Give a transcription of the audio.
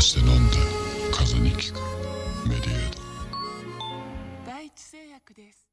して飲んで風邪に効くメディエード第一製薬です。